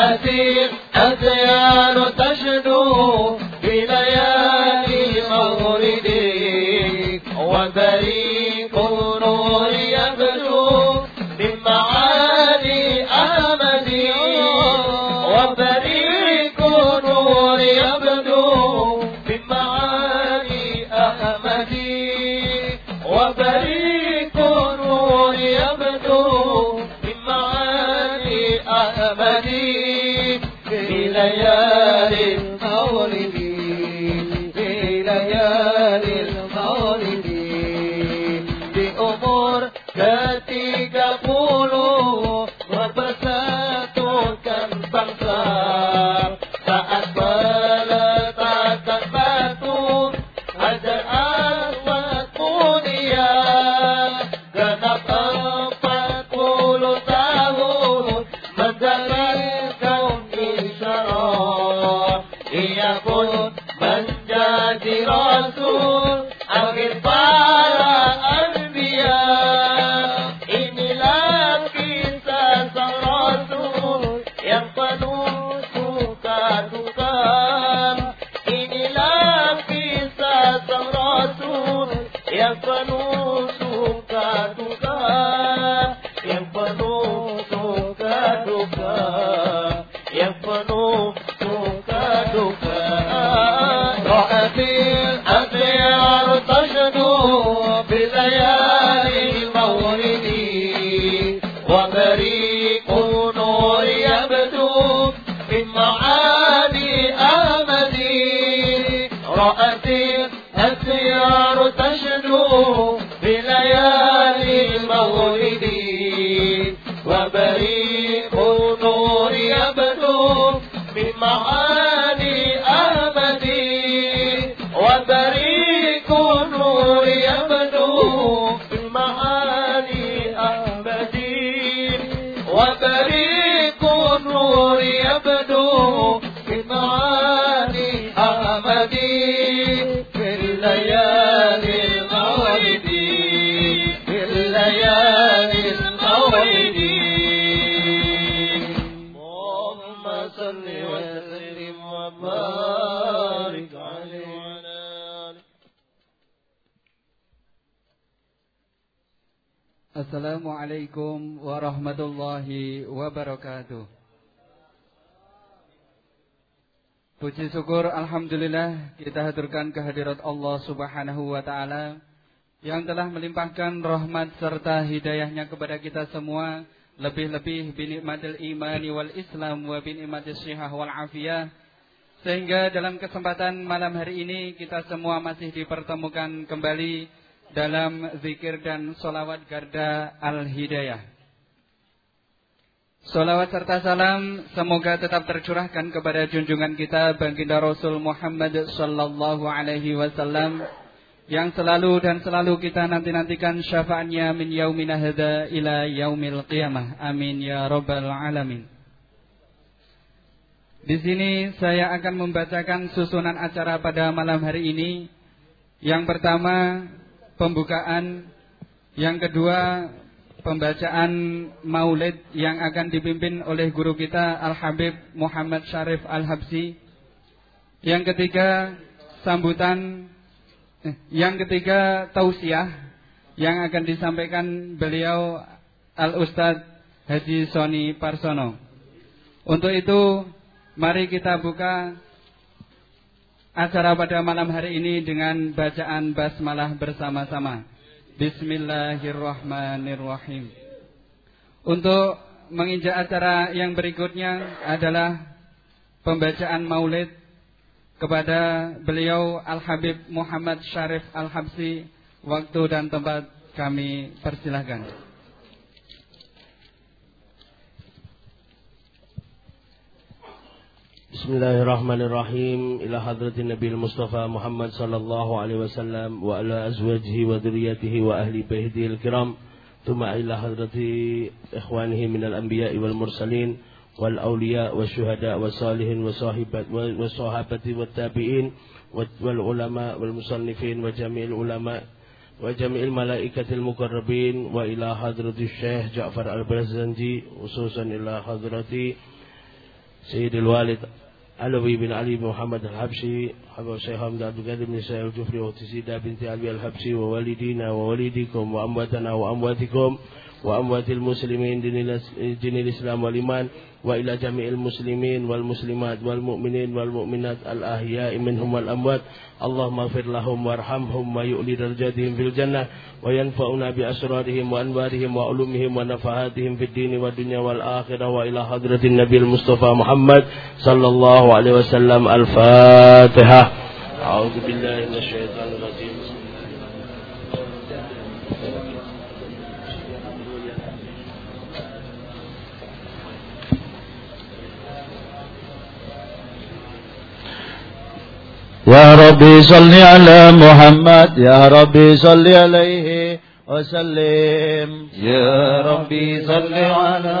أمدي رأت الأخيار Puji syukur Alhamdulillah kita haturkan kehadirat Allah subhanahu wa ta'ala Yang telah melimpahkan rahmat serta hidayahnya kepada kita semua Lebih-lebih binikmatil imani wal islam wa binikmatil syihah wal afiyah Sehingga dalam kesempatan malam hari ini kita semua masih dipertemukan kembali dalam zikir dan solawat garda al-hidayah. Solawat serta salam semoga tetap tercurahkan kepada junjungan kita baginda Rasul Muhammad sallallahu alaihi wasallam yang selalu dan selalu kita nanti-nantikan syafaatnya min yaumina hadza ila yaumil qiyamah. Amin ya rabbal alamin. Di sini saya akan membacakan susunan acara pada malam hari ini. Yang pertama pembukaan, yang kedua pembacaan maulid yang akan dipimpin oleh guru kita Al-Habib Muhammad Syarif Al-Habsi. Yang ketiga sambutan eh, yang ketiga tausiah yang akan disampaikan beliau Al-Ustadz Haji Soni Parsono. Untuk itu mari kita buka acara pada malam hari ini dengan bacaan basmalah bersama-sama. Bismillahirrahmanirrahim. Untuk menginjak acara yang berikutnya adalah pembacaan maulid kepada beliau Al-Habib Muhammad Syarif Al-Habsi. Waktu dan tempat kami persilahkan. بسم الله الرحمن الرحيم إلى حضرة النبي المصطفى محمد صلى الله عليه وسلم وعلى أزواجه وذريته وأهل بيته الكرام ثم إلى حضرة إخوانه من الأنبياء والمرسلين والأولياء والشهداء والصالحين والصحابة والتابعين والعلماء والمصنفين وجميع العلماء وجميع الملائكة المقربين وإلى حضرة الشيخ جعفر البرزنجي خصوصا إلى حضرة سيد الوالد علوي بن علي بن محمد الحبشي حبب الشيخ محمد عبد القادر بن سعيد الجفري وتسيدة بنت علي الحبشي ووالدينا ووالديكم وأمواتنا وأمواتكم وأموات المسلمين دين الإسلام والإيمان. وإلى جميع المسلمين والمسلمات والمؤمنين والمؤمنات الأحياء منهم والأموات اللهم اغفر لهم وارحمهم ويؤلي درجاتهم في الجنة وينفعنا بأسرارهم وأنوارهم وعلومهم ونفحاتهم في الدين والدنيا والآخرة وإلى حضرة النبي المصطفى محمد صلى الله عليه وسلم الفاتحة أعوذ بالله من الشيطان الرجيم يا ربي صل على محمد يا ربي صل عليه وسلم يا ربي صل على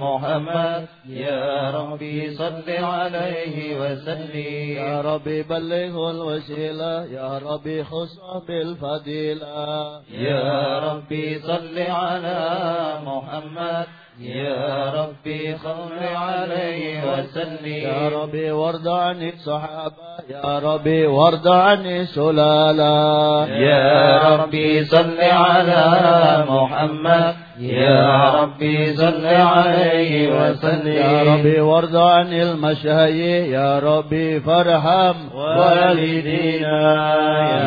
محمد يا ربي صل عليه وسلم يا ربي بلغه الوسيلة يا ربي خصه بالفضيلة يا ربي صل على محمد يا ربي صل عليه وسلم. يا ربي وارض عن الصحابة يا ربي وارض عن السلالة. يا ربي صل على محمد. يا ربي صل عليه وسلم. يا ربي وارض عن المشايخ. يا ربي فارحم والدينا.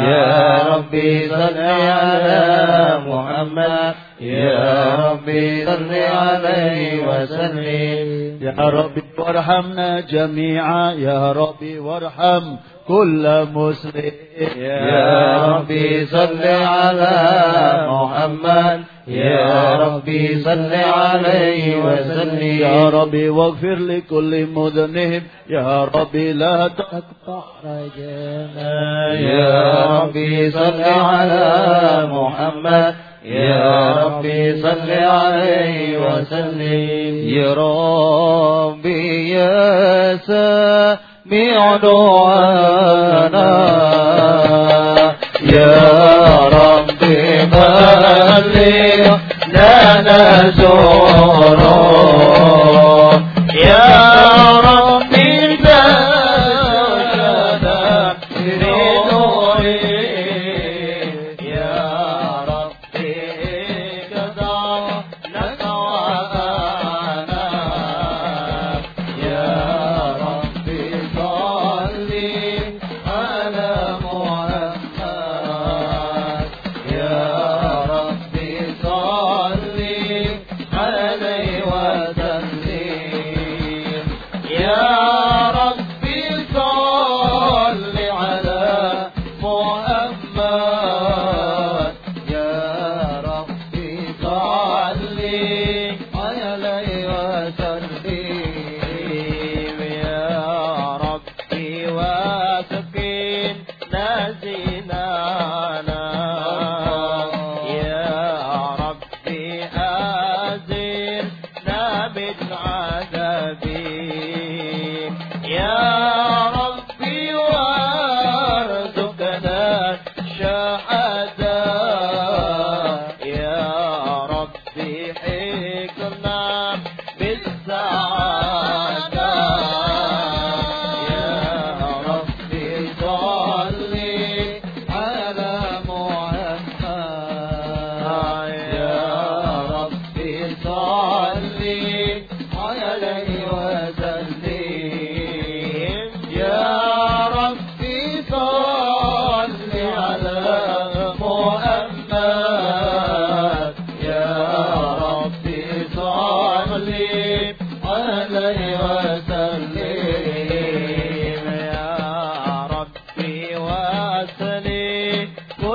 يا ربي صل على محمد. يا ربي صل عليه وسلم. يا ربي وارحمنا جميعا. يا ربي وارحم كل مسلم. يا ربي صل على محمد. يا ربي صل عليه وسلم. يا ربي واغفر لكل مذنب. يا ربي لا تقطع رجانا. يا ربي صل على محمد. يا ربي صل عليه وسلم. يا ربي يا سميع دعانا. يا ربي Yeah.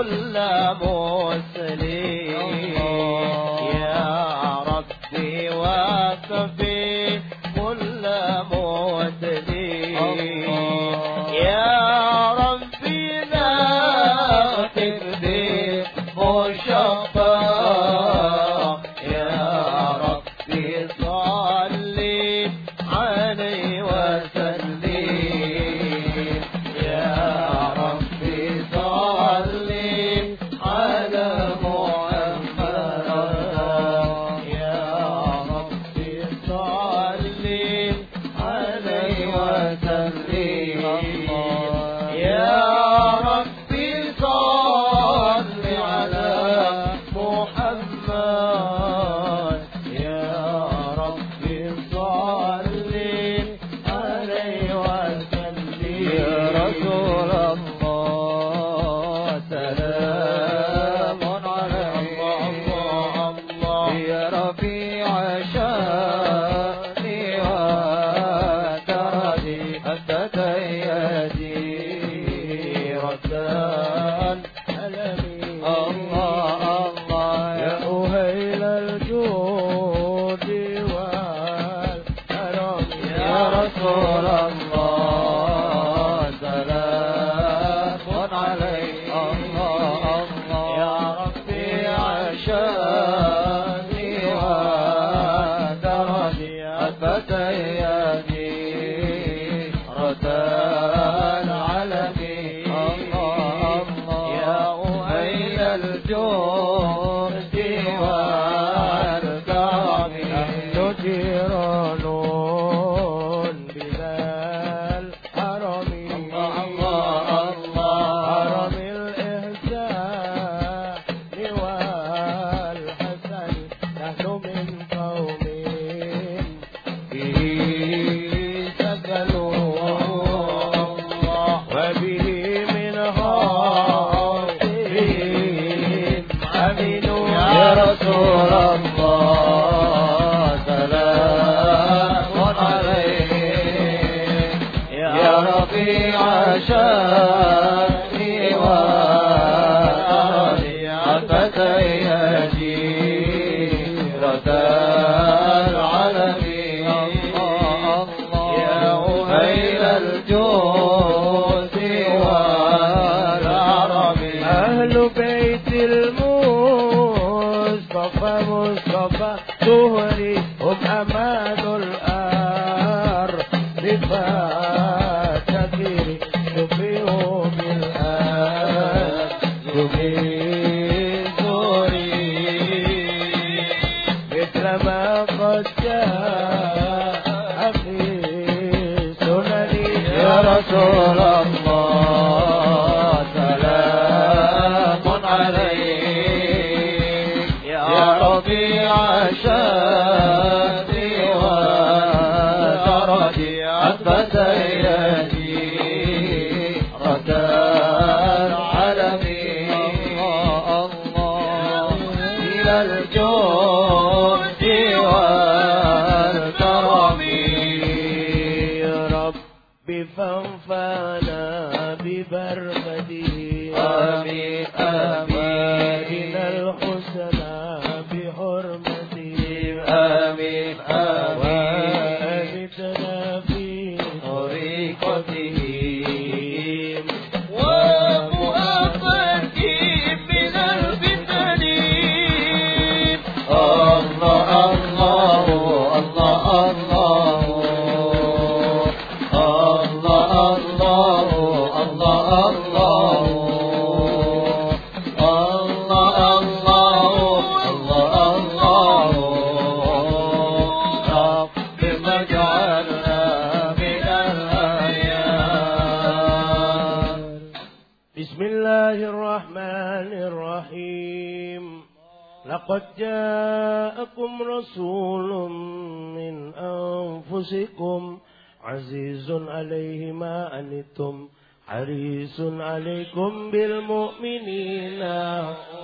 كل مسلم solo أنفسكم عزيز عليه ما أنتم. حريص عليكم بالمؤمنين.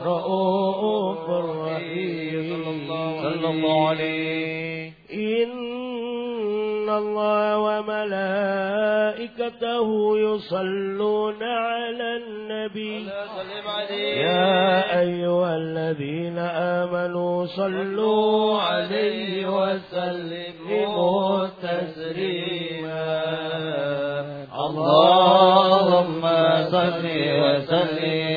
رؤوف رحيم. صلى الله عليه. إن الله وملائكته يصلون على النبي. يا صلوا عليه وسلموا تسليما. اللهم صل وسلم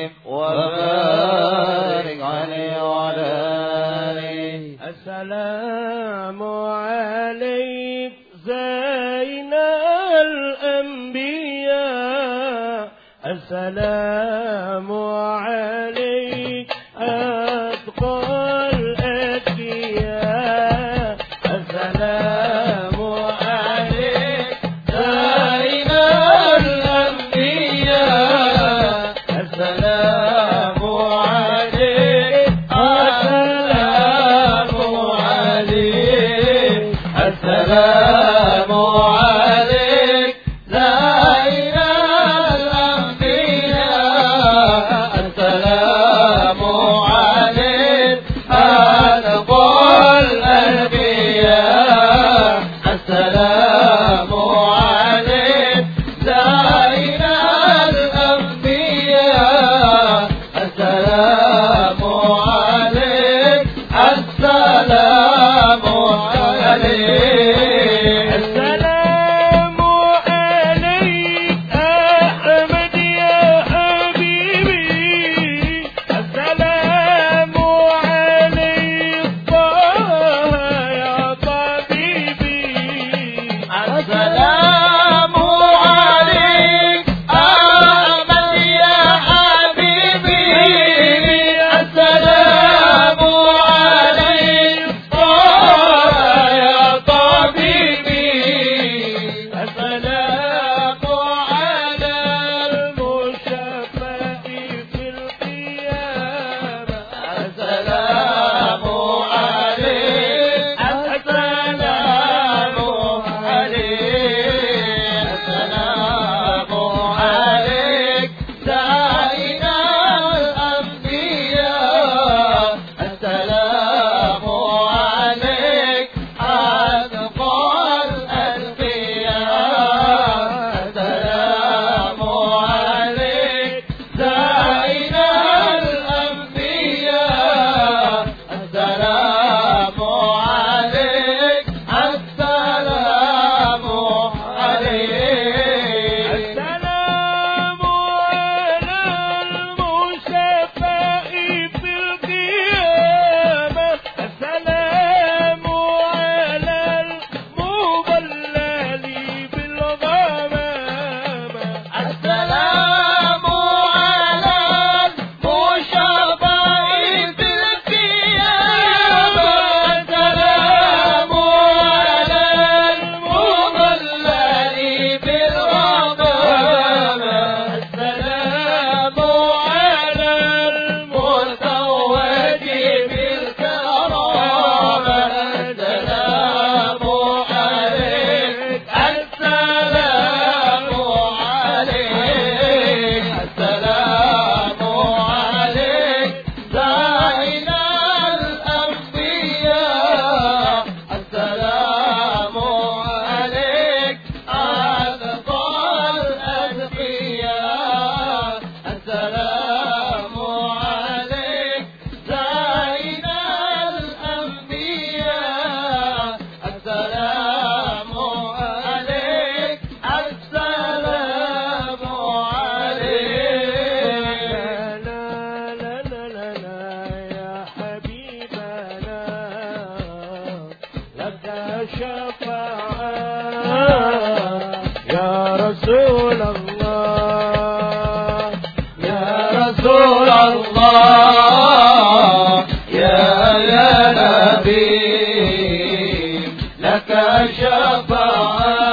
لك شفاعه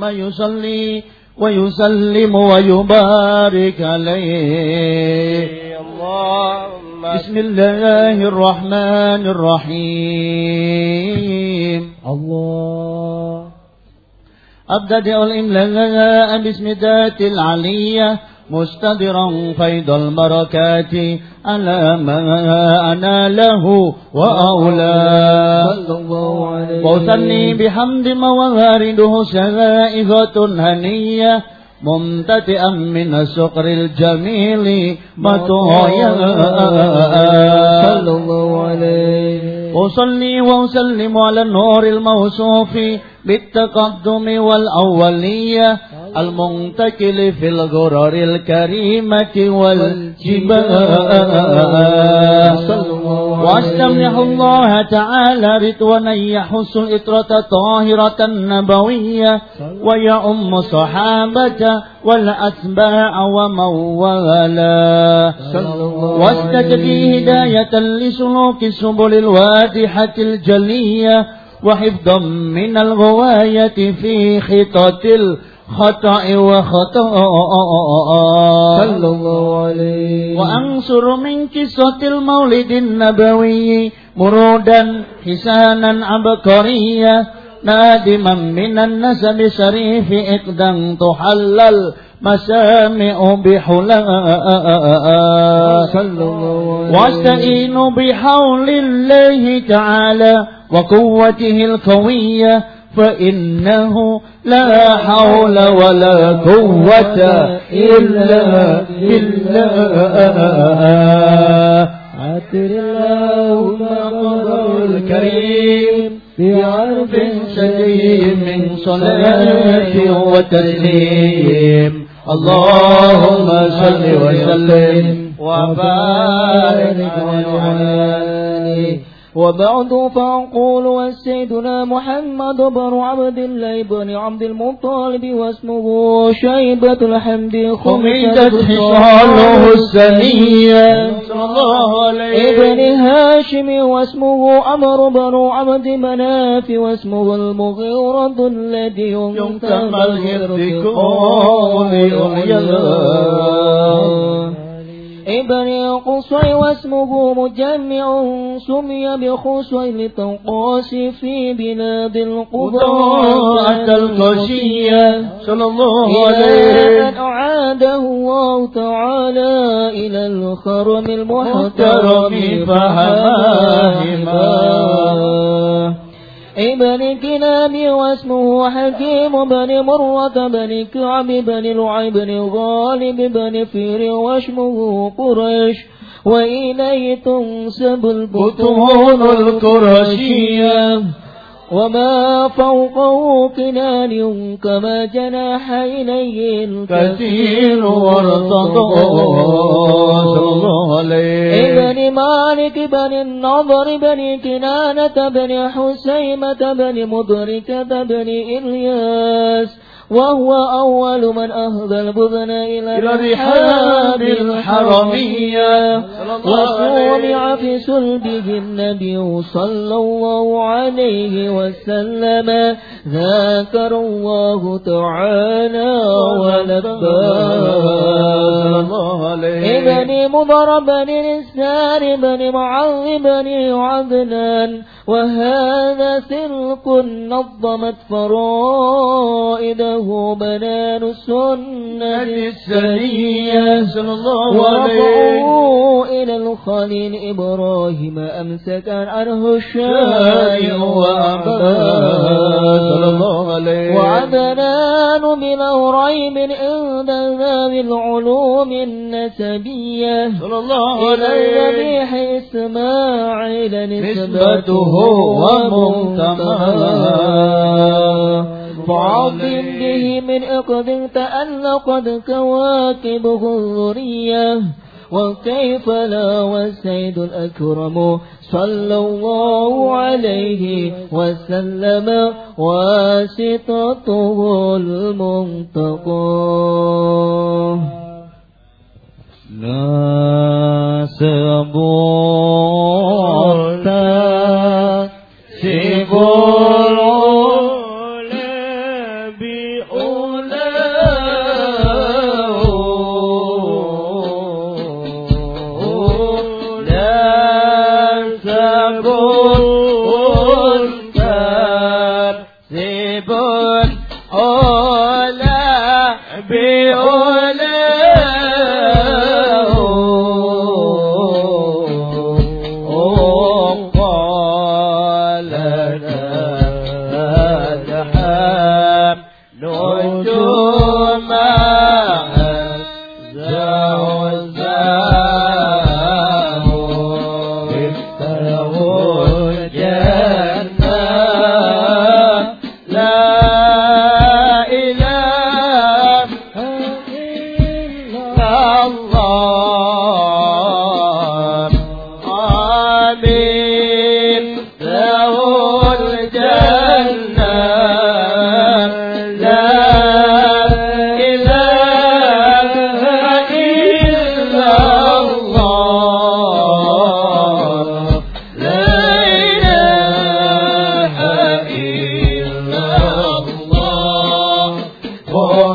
ما يصلي ويسلم ويبارك عليه. اللهم بسم الله الرحمن الرحيم. الله أبدأ الإملاء بسم ذات العلية. مستدرا فيض البركات على ما أنا له وأولى وأثني بحمد موارده سائغة هنية ممتتئا من السقر الجميل مطايا. صلى الله عليه. أصلي وأسلم على النور الموصوف بالتقدم والأولية. المنتكل في الغرر الكريمة والجبال. وأستمنح الله تعالى رضوانا يحس الإطرة طاهرة نبوية. ويؤم صحابة والأتباع ومن والاه واستجدي هداية لسلوك السبل الواضحة الجلية. وحفظا من الغواية في خطط الخطأ وخطأ. صلى الله عليه. وأنصر من قصة المولد النبوي مرودا حسانا عبقريا نادما من النسب شريف إقدا تحلل مسامع بحلا صلى الله عليه. واستعين بحول الله تعالى وقوته القوية فإنه لا حول ولا قوة إلا بالله. عتر اللهم قدر الكريم بعرف شديد من صلاة وتسليم. اللهم صل وسلم وبارك عليه وبعد فأقول والسيدنا محمد بن عبد الله بن عبد المطلب واسمه شيبة الحمد خمدت خصاله السنية. ابن هاشم واسمه عمرو بن عبد مناف واسمه المغيرة الذي ينتم الهرد كل ابن قصي واسمه مجمع سمي بخصي لتنقاس في بلاد قضاء القضاء القشية صلى الله عليه أن أعاده الله تعالى إلى الخرم المحترم محترم فهماهما ابن كلاب واسمه حكيم بن مرة بن كعب بن لعي بن غالب بن فير واسمه قريش. وإليه تنسب بطون البطون القرشية. وما فوقه كنان كما جناح إليه كثير الكثير الله عليه. ابن مالك بن النضر بن كنانة بن حسيمة بن مدركة بن إلياس وهو أول من أهدى البذن إلى الرحاب الحرمية. وسمع في سلبه النبي صلى الله عليه وسلم. ذاكر الله تعالى عليه ابن مضر بن نسار بن معاذ بن عدنان وهذا سلك نظمت فرائده بنان السنة السنية. صلى الله عليه. إلى الخليل إبراهيم أمسك عنه الشارع شارع وأعباد صلى الله عليه. وعدنان بلا ريب عند ذوي العلوم النسبية. صلى الله إلى عليه. الذبيح إسماعيل نسبته ومنتماه فعظم به من إقد تألقت كواكبه الذرية. وكيف لا والسيد الأكرم صلى الله عليه وسلم واسطته المنتقى ناسبوتا full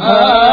الله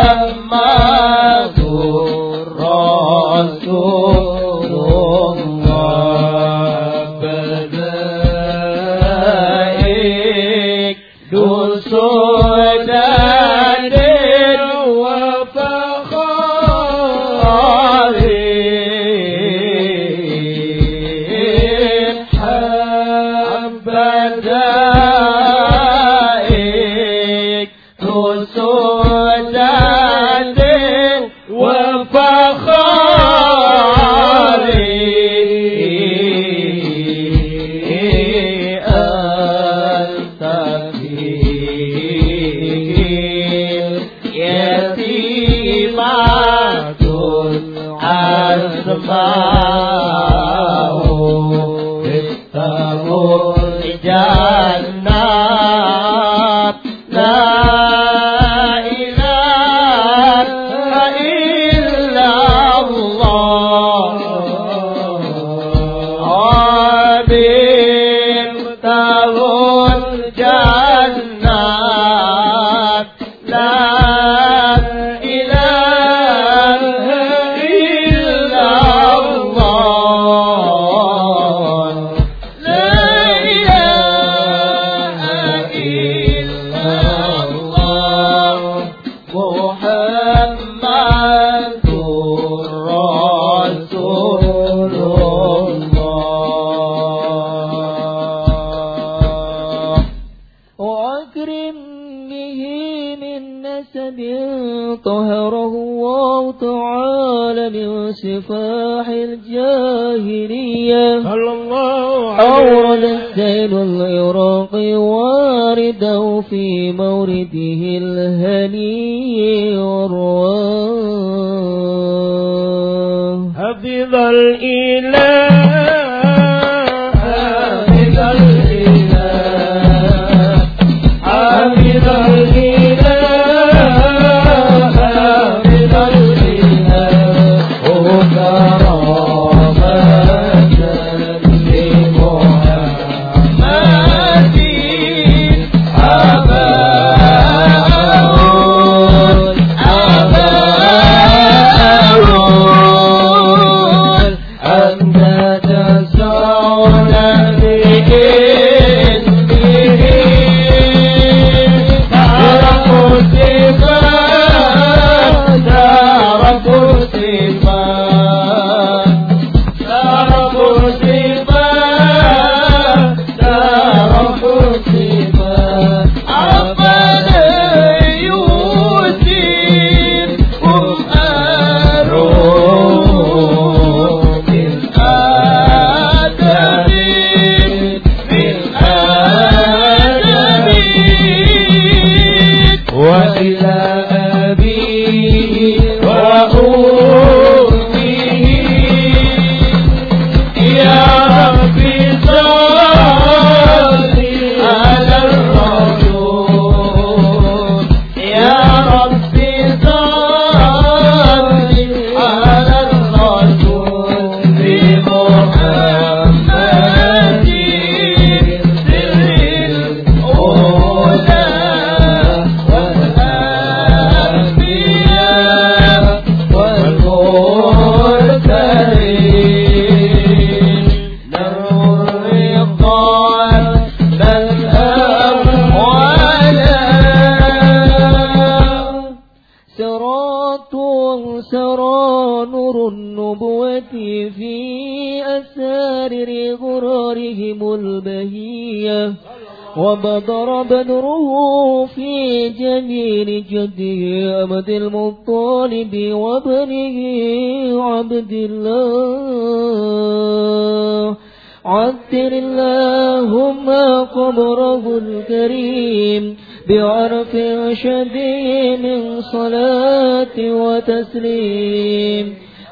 تسليم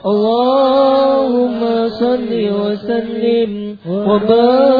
اللهم صل وسلم وبارك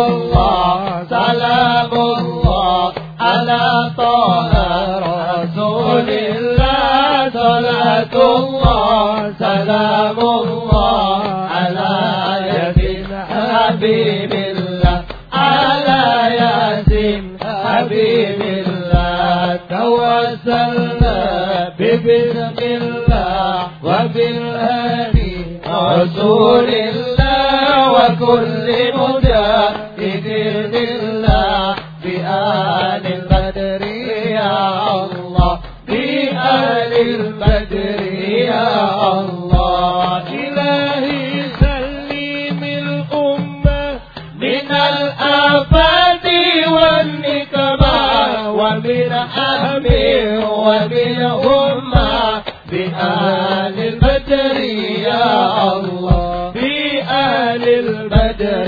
حبيب الله توسلنا ببسم الله وبالهدي رسول الله وكل مجاهد لله بآل البدر يا الله بآل البدر يا الله. بالأمة بآل البدر يا الله. بآل البدر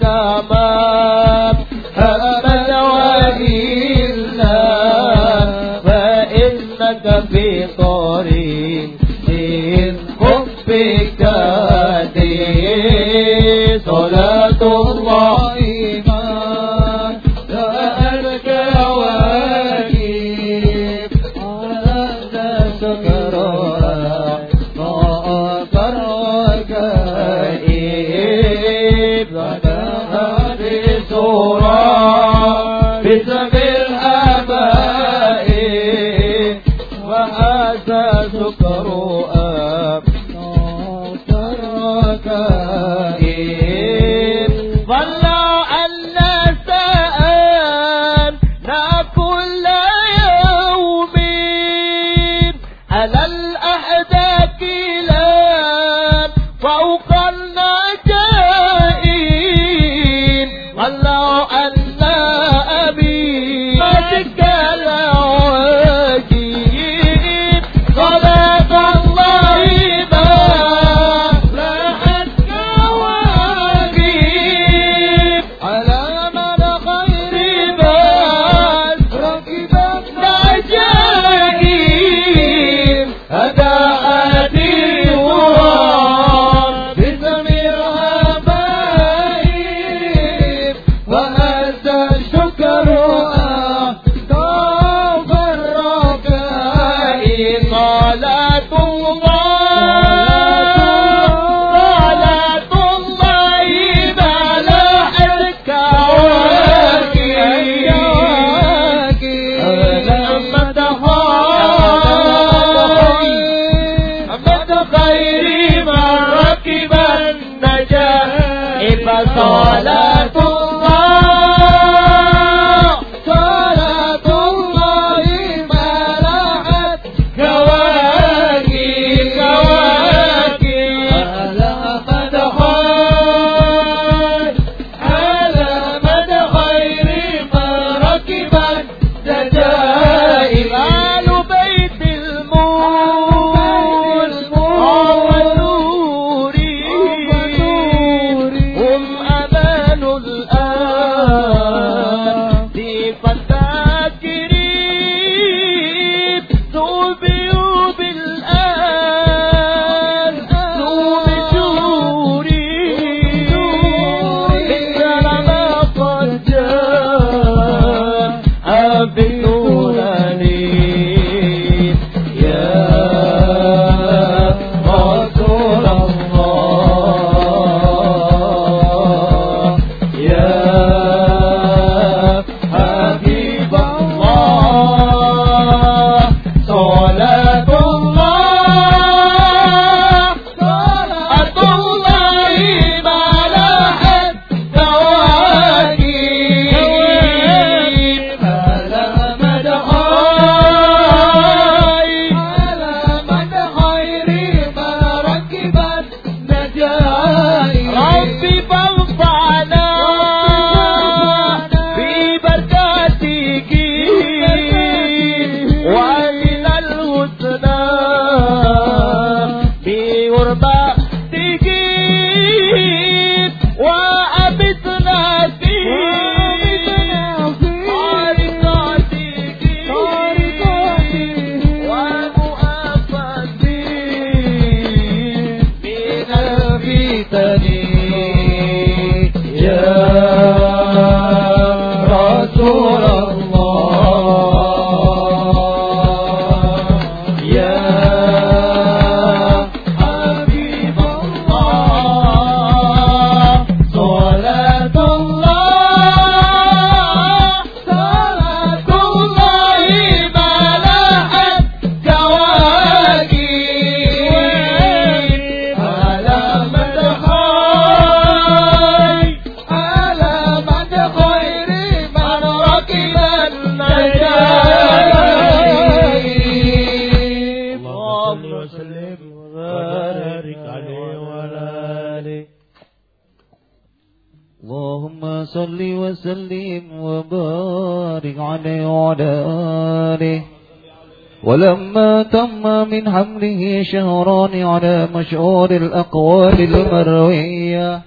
شهران على مشهور الأقوال المروية.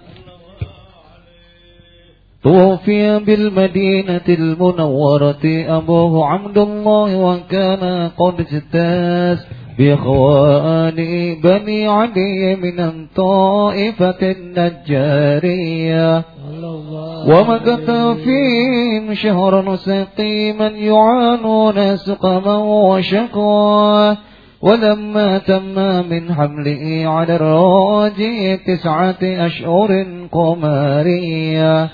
توفي بالمدينة المنورة أبوه عبد الله وكان قد اجتاز بإخوان بني علي من الطائفة النجارية. ومكث فيهم شهرا سقيما يعانون سقما وشقوا ولما تم من حمله على الراجي تسعة أشهر قمارية.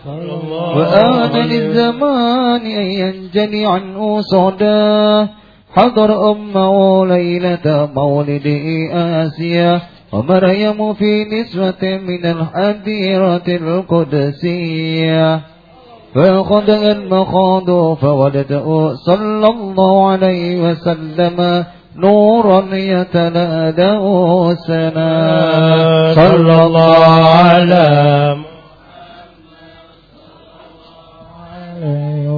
وآن للزمان أن ينجلي عنه صداه حضر أمه ليلة مولده آسيا. ومريم في نسوة من الحديرة القدسية. فقد المخاض فولده صلى الله عليه وسلم. نورا يتلألأ سنا صلى الله على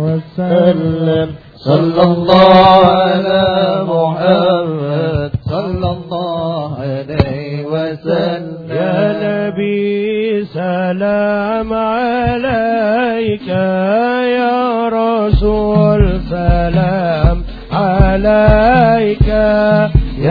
وسلم صلى الله على محمد. صلى الله عليه وسلم. يا نبي سلام عليك يا رسول سلام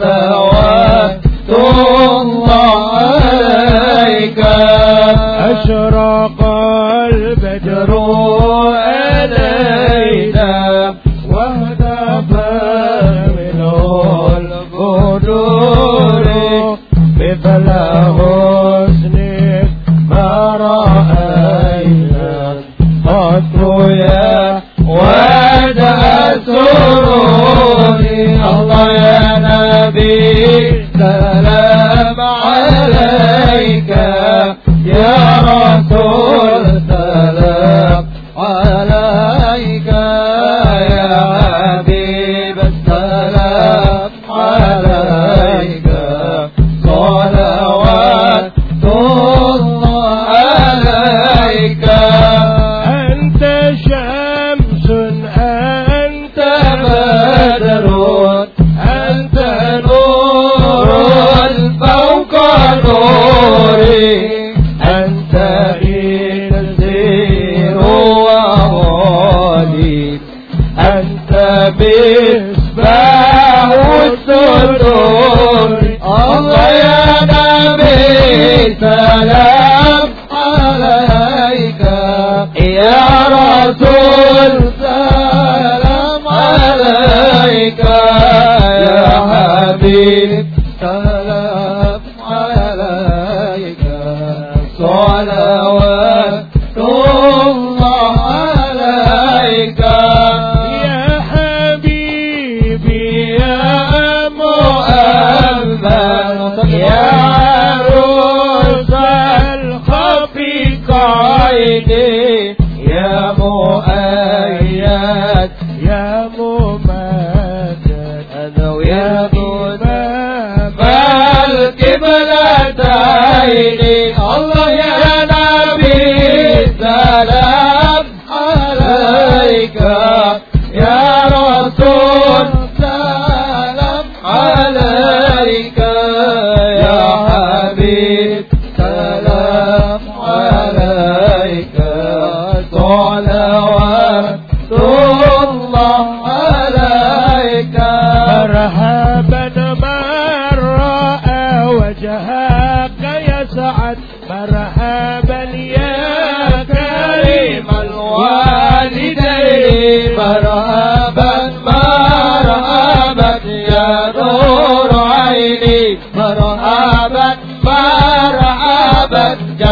صلوات الله عليك. أشرق البدر علينا واهتف منه البدور مثل حسنك ما رأينا. قط يا ودع سروري الله يا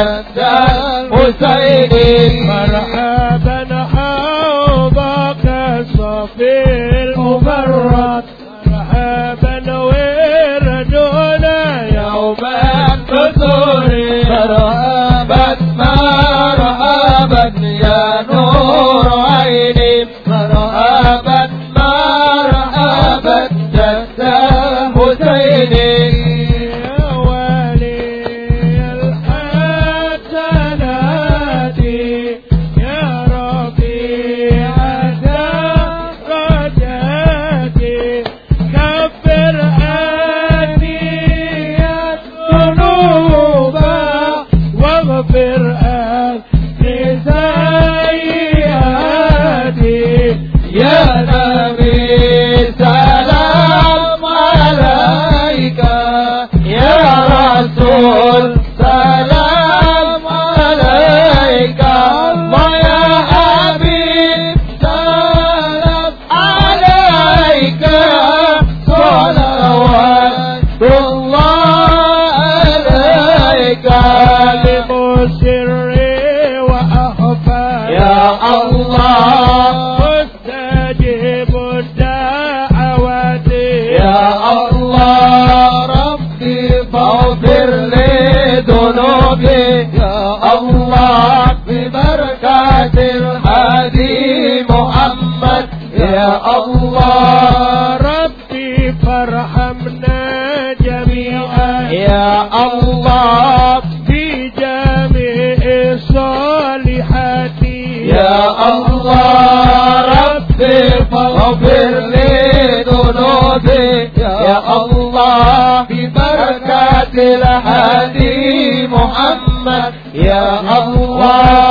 musaddad musaidin بالهادي محمد. يا الله.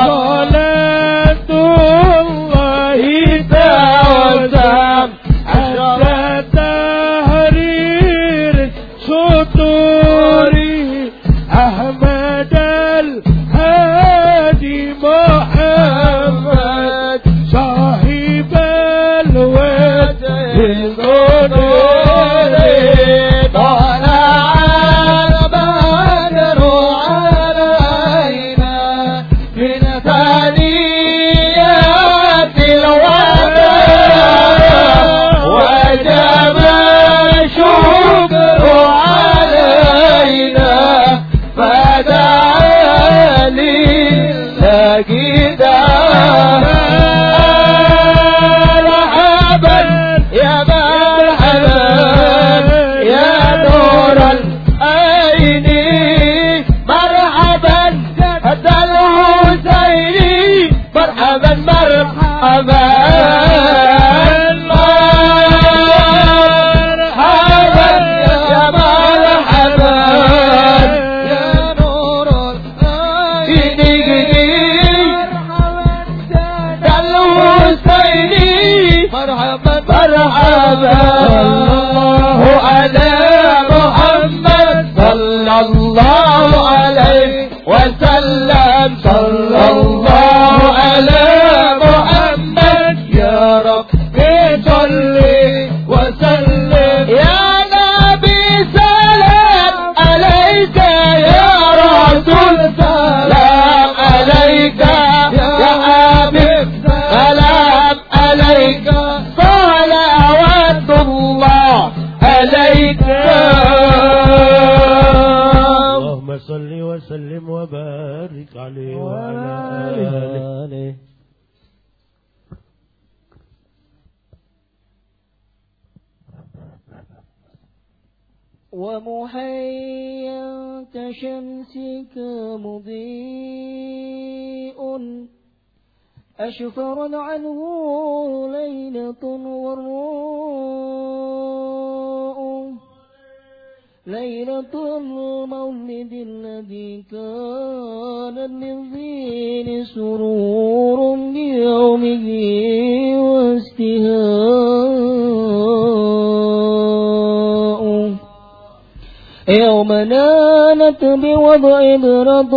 تذهب إبرة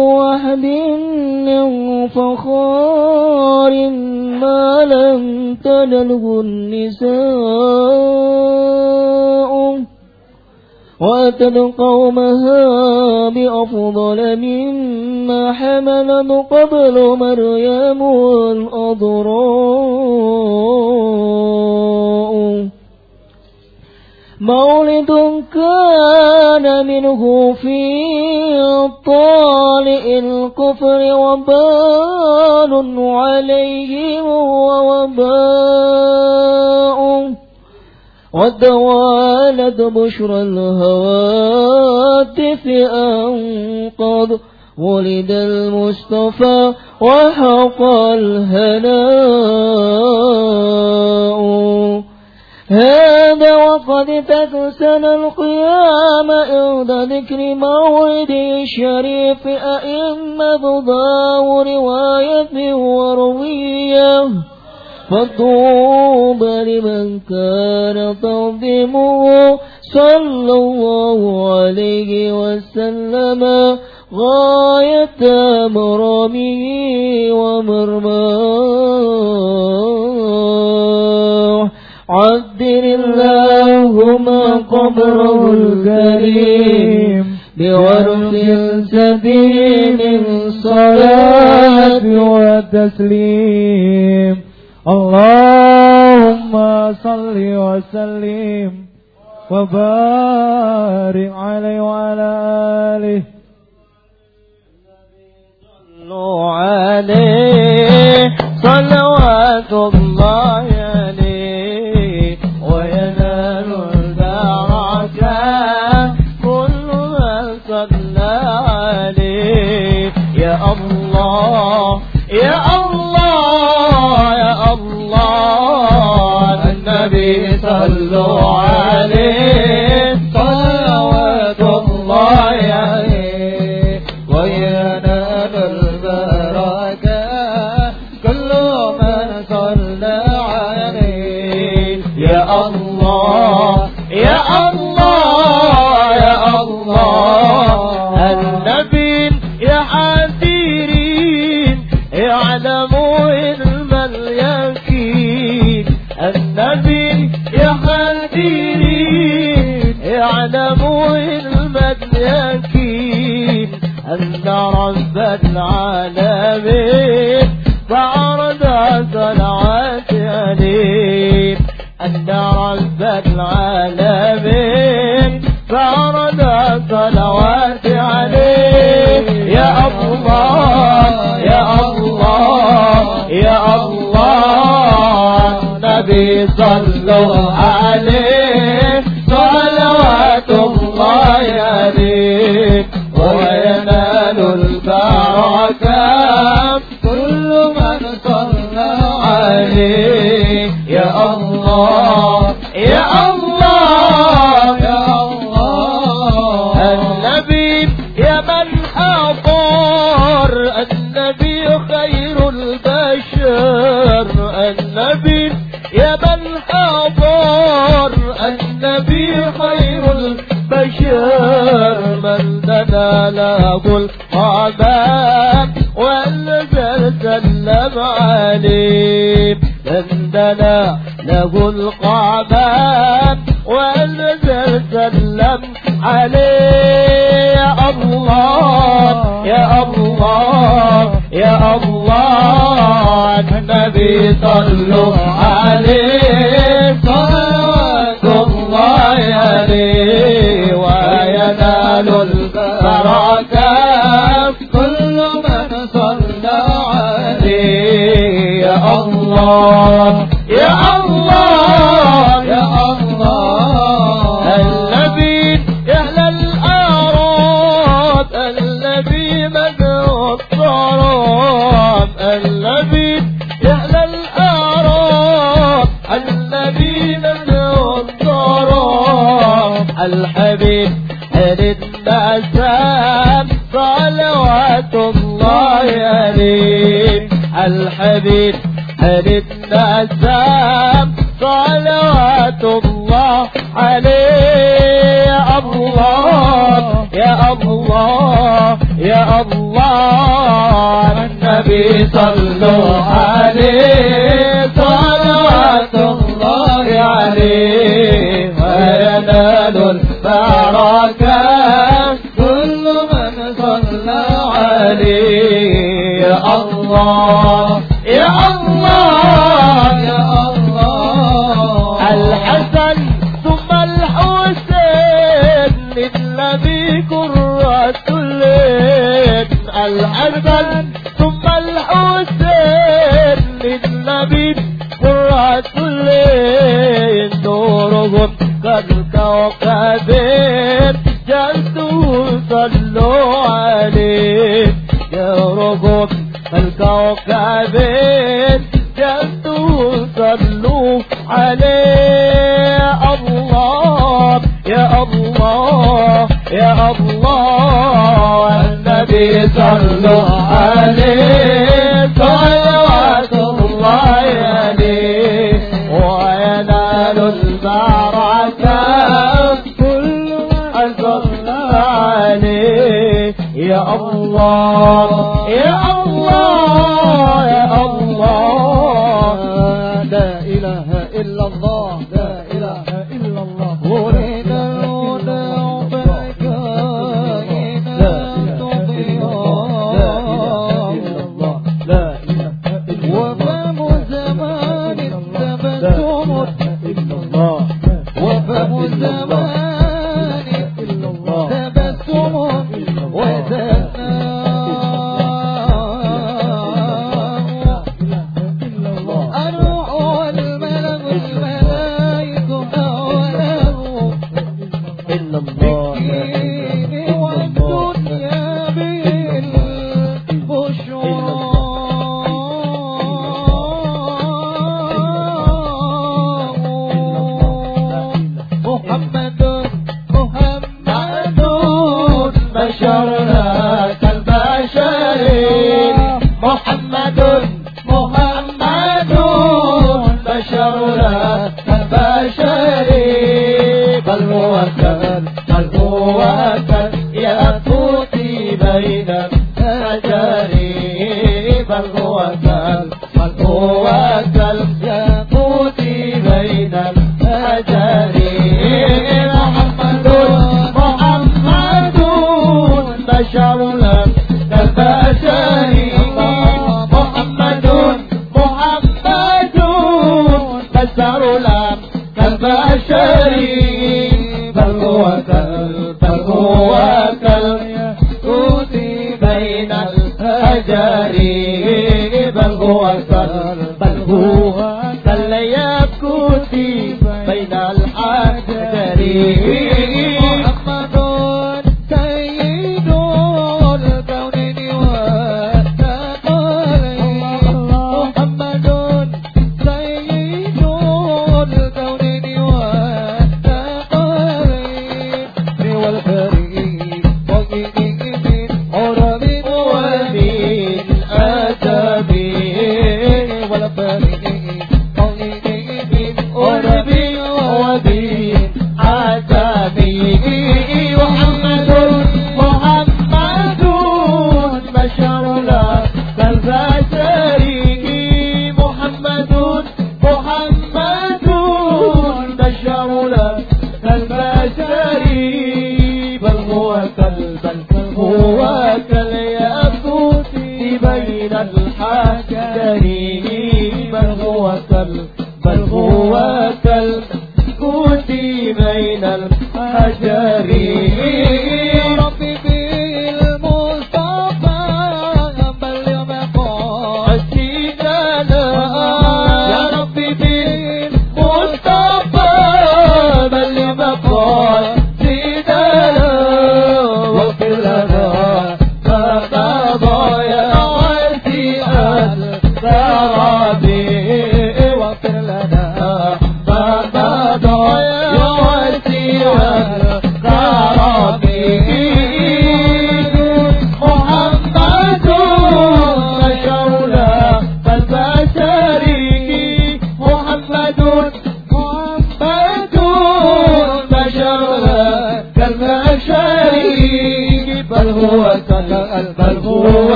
من فخار ما لم تنله النساء وأتد قومها بأفضل مما حملت قبل مريم والأضراء مولد كان منه في طالئ الكفر وبال عليهم ووباء ودوالت بشرى الهواتف أنقض. ولد المصطفى وحق الهناء. هذا وقد تكسن القيام عند ذكر مولده الشريف أئمة ذو رواية وروية. فطوبى لمن كان تعظيمه صلى الله عليه وسلم غاية مرامه ومرماه. عدل اللهم قبره الكريم بورث سبيل الصلاة والتسليم. اللهم صل وسلم وبارك عليه وعلى آله. صلوا عليه. صلوات الله رب العالمين فعرض صلوات عليه أن رب العالمين فعرض صلوات عليه يا الله يا الله يا الله النبي صلوا عليه صلوات الله عليه. وينال البركة كل من صلى عليه. يا الله يا الله يا الله. النبي يا من حضر النبي خير البشر. النبي يا من حضر النبي خير البشر. من دنا له القضاء والذي سلم عليه من دنا له القضاء والذي سلم عليه يا الله يا الله يا الله النبي صلوا عليه. صلوات عليه يا الله. يا الله يا الله. النبي يهل الأعراب الذي مدعو الطراب الذي يهل الأعراب الذي مدعو الطراب الحبيب هدنا سام صلوات الله عليه؟ الحبيب للنسام صلوات الله عليه. يا الله يا الله يا الله. النبي صلوا عليه. صلوات الله عليه. وينال البركات كل من صلى عليه. يا الله. صلوا عليه صلوات الله عليه وينال البركة يا الله يا الله.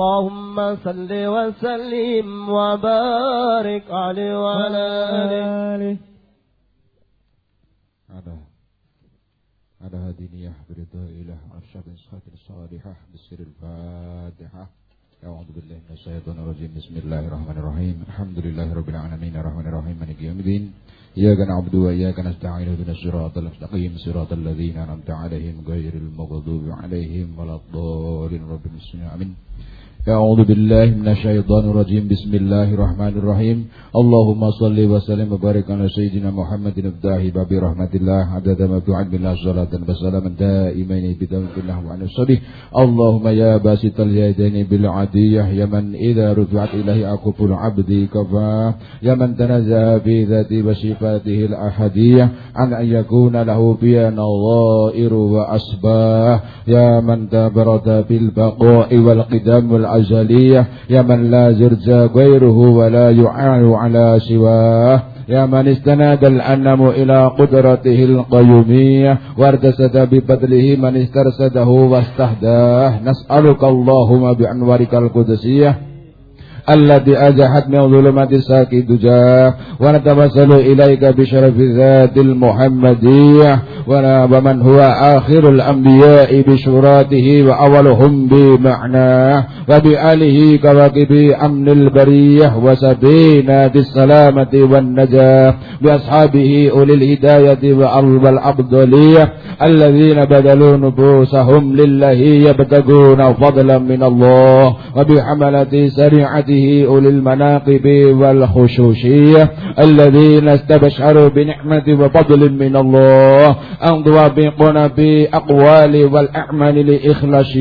اللهم صل وسلم وبارك عليه وعلى آله. على على هذه النية برضا إله أرشاد إسحاق الصالحة بسر الفاتحة أعوذ بالله من الشيطان الرجيم بسم الله الرحمن الرحيم الحمد لله رب العالمين الرحمن الرحيم مالك يوم الدين إياك نعبد وإياك نستعين اهدنا الصراط المستقيم صراط الذين أنعمت عليهم غير المغضوب عليهم ولا الضالين رب المسلمين آمين أعوذ بالله من الشيطان الرجيم بسم الله الرحمن الرحيم اللهم صل وسلم وبارك على سيدنا محمد الفتاح باب رحمة الله عدد ما في علم الله صلاة وسلاما دائمين بدم الله وعن الصبي اللهم يا باسط اليدين بالعدية يا من إذا رفعت إليه أكف العبد كفاه يا من تنزه في ذات وصفاته الأحدية عن أن يكون له فيها نظائر وأسباه يا من تبرد في البقاء والقدام والأزلية يا من لا زرز غيره ولا يعان على سواه يا من استناد الأنم إلى قدرته القيومية وارتسد بفضله من استرسده واستهداه. نسألك اللهم بأنوارك القدسية التي أزحت من ظلمات الساك دجاه ونتوسل إليك بشرف ذات المحمدية ومن هو آخر الأنبياء بشراته وأولهم بمعناه وبآله كواكب أمن البرية وسفينة السلامة والنجاة بأصحابه أولي الهداية وأرض الأفضلية الذين بذلوا نفوسهم لله يبتغون فضلا من الله وبحملة سريعته أولي المناقب والخشوشية الذين استبشروا بنعمة وفضل من الله. أن توافقنا بأقوال والأعمال لإخلاص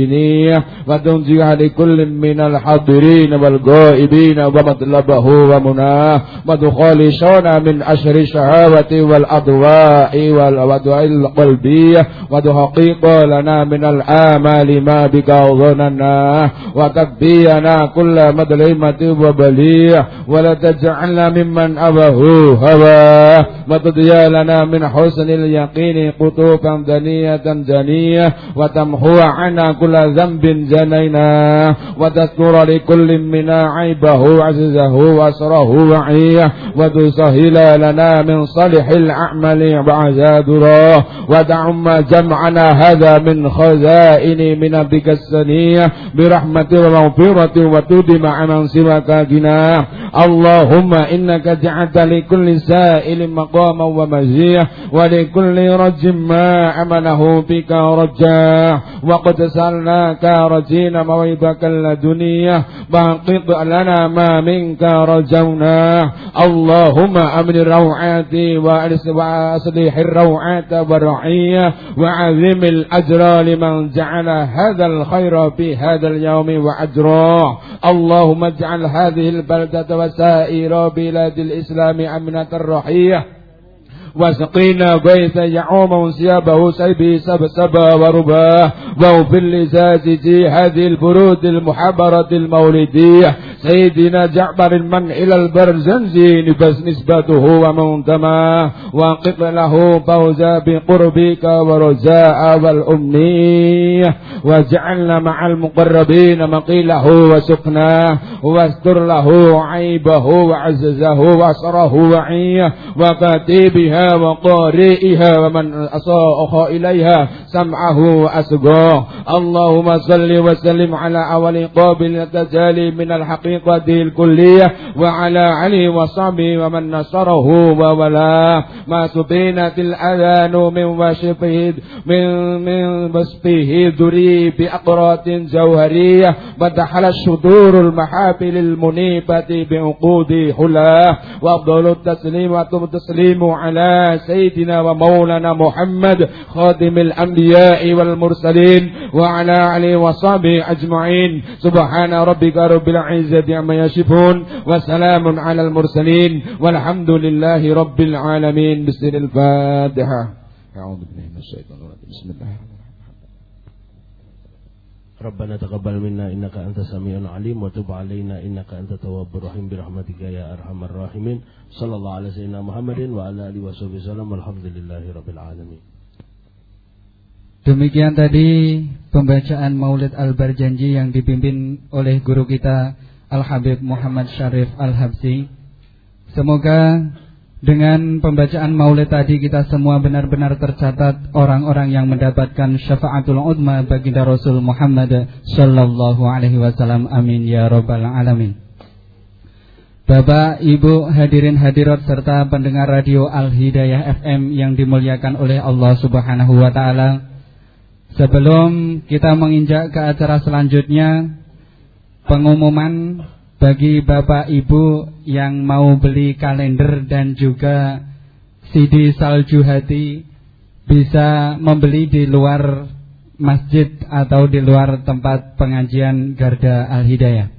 وتنزع لكل من الحاضرين والغائبين ومطلبه ومناه. وتخالصنا من أشر الشهوة والأضواء والأضواء القلبية وتحقيق لنا من الآمال ما بك ظننا. وتكفينا كل مظلمة وبلية ولا تجعلنا ممن أبه هوى. وتضيا لنا من حسن اليقين قطوفا دنية دنية وتمحو عنا كل ذنب جنينا. وتذكر لكل منا عيبه عززه وأسره وعيه. وتسهل لنا من صالح الأعمال وعزادرا ودعم جمعنا هذا من خزائن من بك السنية برحمة ومغفرة وتدم عن سواك غنى اللهم إنك جعلت لكل سائل مقاما ومزية ولكل رج ما أمنه بك رجاه وقد سألناك رجينا موعظك اللدنية فأنقض لنا ما منك رجونا. اللهم أمن الروعات وأصلح الروعات والرعية. وعظم الأجر لمن جعل هذا الخير في هذا اليوم وأجراه اللهم اجعل هذه البلدة وسائر بلاد الإسلام أمنة رحية. وسقينا غيثا يعوم ثيابه سيبي سب سبا ورباه واغفر لزاجج هذه البرود المحبرة المولدية. سيدنا جعفر من إلى البرزنزين بس نسبته ومنتماه وانقض له فوزا بقربك ورجاء والأمنية واجعلنا مع المقربين مقيله وسكناه واستر له عيبه وعززه وأسره وعيه وكاتبها وقارئها ومن أصاء إليها سمعه وأسقاه. اللهم صل وسلم على أول قابل تجالي من الحقيقة الكلية وعلى علي وصحبه ومن نصره وولاه. ما سبينت الأذان من وشفه من من وصفه دري بأقراط جوهرية. ودخل الشدور المحافل المنيبة بعقود حلاه. وأفضل التسليم والتسليم على سيدنا ومولانا محمد خاتم الأنبياء والمرسلين وعلى آله وصحبه أجمعين. سبحان ربك رب العزة عما يصفون وسلام على المرسلين والحمد لله رب العالمين بسم الفاتحة أعوذ بالله من الشيطان الرجيم بسم الله ربنا تقبل منا إنك أنت السميع العليم وتب علينا إنك أنت التواب الرحيم برحمتك يا أرحم الراحمين صلى الله على سيدنا محمد وعلى آله وصحبه وسلم والحمد لله رب العالمين Demikian tadi pembacaan Maulid Al-Barjanji yang dipimpin oleh guru kita Al-Habib Muhammad Syarif Al-Habsi. Semoga dengan pembacaan Maulid tadi kita semua benar-benar tercatat orang-orang yang mendapatkan syafaatul udma baginda Rasul Muhammad sallallahu alaihi wasallam. Amin ya rabbal alamin. Bapak, Ibu, hadirin hadirat serta pendengar radio Al-Hidayah FM yang dimuliakan oleh Allah Subhanahu wa taala. Sebelum kita menginjak ke acara selanjutnya, pengumuman bagi Bapak Ibu yang mau beli kalender dan juga CD Salju Hati bisa membeli di luar masjid atau di luar tempat pengajian Garda Al-Hidayah.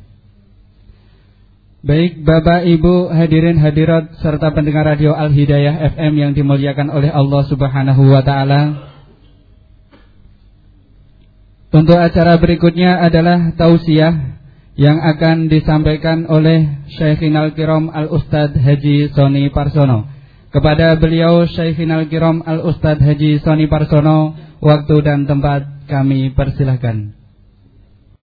Baik Bapak Ibu hadirin hadirat serta pendengar radio Al-Hidayah FM yang dimuliakan oleh Allah Subhanahu wa taala. Untuk acara berikutnya adalah tausiah yang akan disampaikan oleh Syekhinal Kiram Al-Ustadz Haji Soni Parsono. Kepada beliau Syekhinal Kiram Al-Ustadz Haji Soni Parsono, waktu dan tempat kami persilahkan.